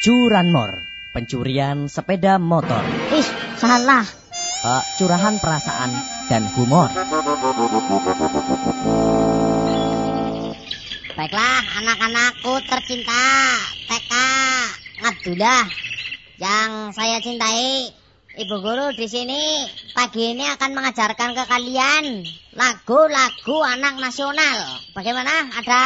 Curanmor, pencurian sepeda motor. Ih, salah. Uh, curahan perasaan dan humor. Baiklah, anak-anakku tercinta, TK, Abdullah, yang saya cintai. Ibu guru di sini pagi ini akan mengajarkan ke kalian lagu-lagu anak nasional. Bagaimana? Ada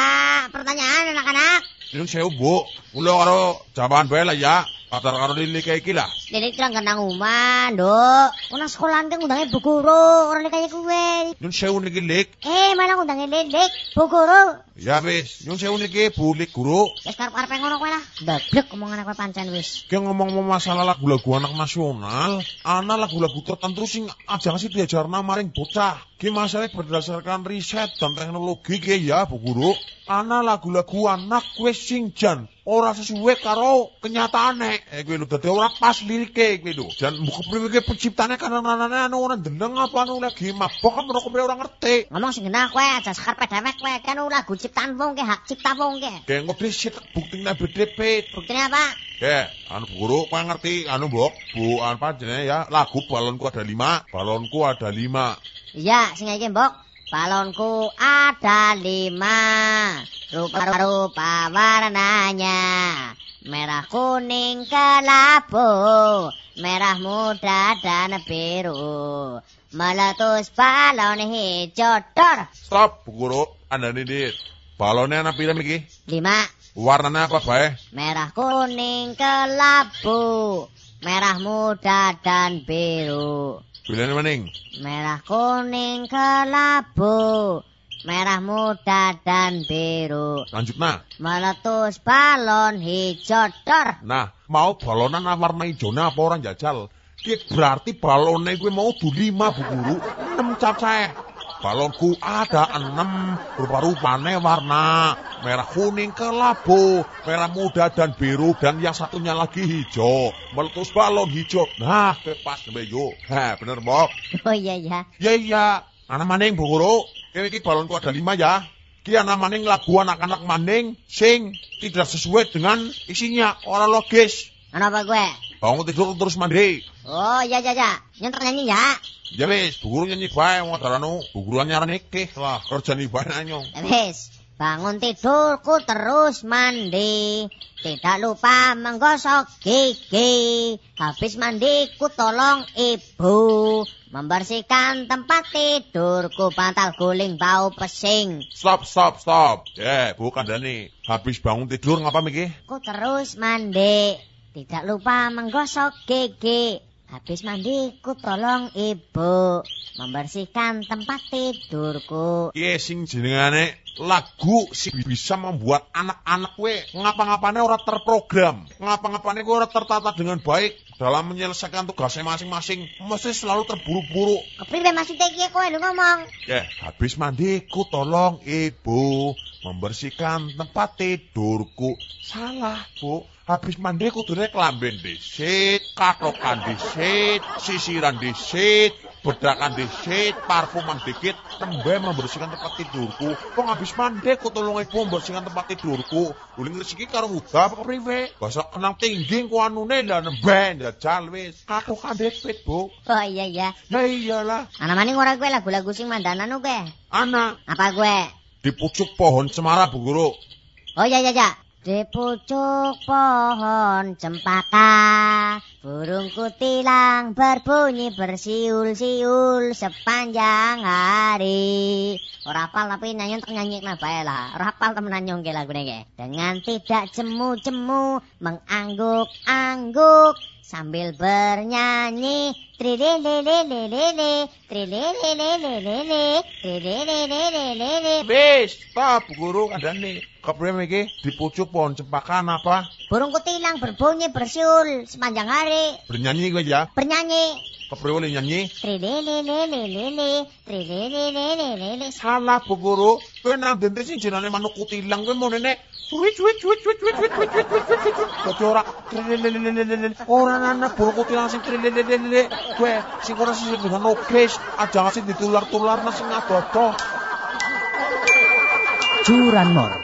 pertanyaan anak-anak? Yung sewu, Bu. Ulo karo jawaban bae lah ya. Patar karo lili kayak gila. Lilik lang kenang umah, Nduk. Una sekolahan kan undangnya Bu Guru, orang kayak gue. Sewu niki lik. Eh, malah undangnya Lilik, Bu Guru. Ya wis, yung sewu niki bulik guru. Wis karep-karep ngono kowe lah. Dablek omongan kowe pancen wis. Ki ngomong masalah lagu-lagu anak nasional, ana lagu-lagu tertentu sing aja sih diajarna maring bocah. Ki masalah berdasarkan riset dan teknologi ki ya, Bu Guru. Ana lagu-lagu anak wis sing jan ora sesuai karo kenyataane. Eh kuwi lho dadi ora pas lirike kuwi lho. Jan buku priwe penciptane kan anane anu ora ndendeng apa anu lagi mabok kan ora kowe ora ngerti. Ngomong sing genah kowe aja sekar dewek kowe kan lagu ciptaan wong ke hak cipta wong ke. Kayak ngopi sih buktine BDP. Buktinya apa? Eh, anu Guru, kowe ngerti anu Mbok? Bu apa jenenge ya? Lagu balonku ada lima, balonku ada lima. Iya, sing iki mbok. Balonku ada lima, rupa-rupa warnanya. Merah kuning kelabu, merah muda dan biru. Meletus balon hijau dor. Stop, Bu Guru. Anda ini balonnya anak pira iki? Lima, Warnanya apa bae? merah kuning kelabu, merah muda dan biru. Pilihan maning. Merah kuning kelabu, merah muda dan biru. Lanjut nah. Meletus balon hijau dor. Nah, mau balonan warna hijaunya apa orang jajal? Ki berarti balonnya gue mau du lima Bu Guru. Enam cacahe. Balonku ada enam rupa-rupanya warna merah kuning kelabu, merah muda dan biru dan yang satunya lagi hijau. Meletus balon hijau. Nah, pas bejo. Hah, bener Bob. Oh iya ya. Ya iya, anak maning Bu Guru. Ini iki balonku ada lima ya. Ki anak maning lagu anak-anak maning sing tidak sesuai dengan isinya, orang logis. Kenapa gue? Bangun tidur terus mandi. Oh iya iya iya. Nyentak nyanyi ya. Ya wis, Bu Guru nyanyi bae wong darano. Bu Guru nyaran iki. Wah, kerja nih bae nyong. Ya Wis, bangun tidurku terus mandi. Tidak lupa menggosok gigi. Habis mandiku tolong ibu. Membersihkan tempat tidurku. Bantal guling bau pesing. Stop, stop, stop. Ya, bukan Dani. Habis bangun tidur ngapa Miki? Ku terus mandi. Tidak lupa menggosok gigi. Habis mandiku tolong ibu. Membersihkan tempat tidurku. Iya sing jenengane lagu sing bisa membuat anak-anak we ngapa-ngapane ora terprogram, ngapa-ngapane gue ora tertata dengan baik dalam menyelesaikan tugasnya masing-masing, mesti selalu terburu-buru. Kepriwe maksudnya iki kowe ngomong? Ya, habis mandiku tolong ibu membersihkan tempat tidurku. Salah, Bu. Habis mandi kudune klamben disit, katokan disit, sisiran disit, bedakan disit, parfuman dikit, tembe membersihkan tempat tidurku. Kok habis mandi ku tolong ibu membersihkan tempat tidurku. Uling rezeki karo muda apa kepriwe? Basa kenang tinggi ku anune dan ben jajal wis. Katokan disit, Bu. Oh iya iya. Nah iyalah, Ana maning ora gue lagu-lagu sing mandanan gue. anak Apa gue? di pucuk pohon cemara Bu Guru. Oh iya iya iya. Di pucuk pohon cempaka Burung kutilang berbunyi bersiul-siul sepanjang hari. Ora hafal tapi nyanyi untuk nyanyi nah bae lah. Ora hafal temenan nyong ke lagu nege Dengan tidak jemu-jemu mengangguk-angguk Sambil bernyanyi Trilelelelelele Trilelelelelele Trilelelelelele. Wis, stop Guru kandhane. Kepriwe iki di pucuk pohon cempaka apa? Burung kutilang berbunyi bersiul sepanjang hari Bernyanyi gue ya. Bernyanyi Kepriwe li nyanyi? Trilelelelelele Trilelelelelele Salah Bu Guru. Kowe nang dente sing jenenge manuk kutilang kowe monene Wit wit wit wit wit wit wit wit wit wit wit. Dadi ora trilelelelelele. Ora ana burung kutilang sing trilelelelele. Kowe sing ora sing dengan nokes, aja sing ditular-tular sing adoh-adoh. Curanmor,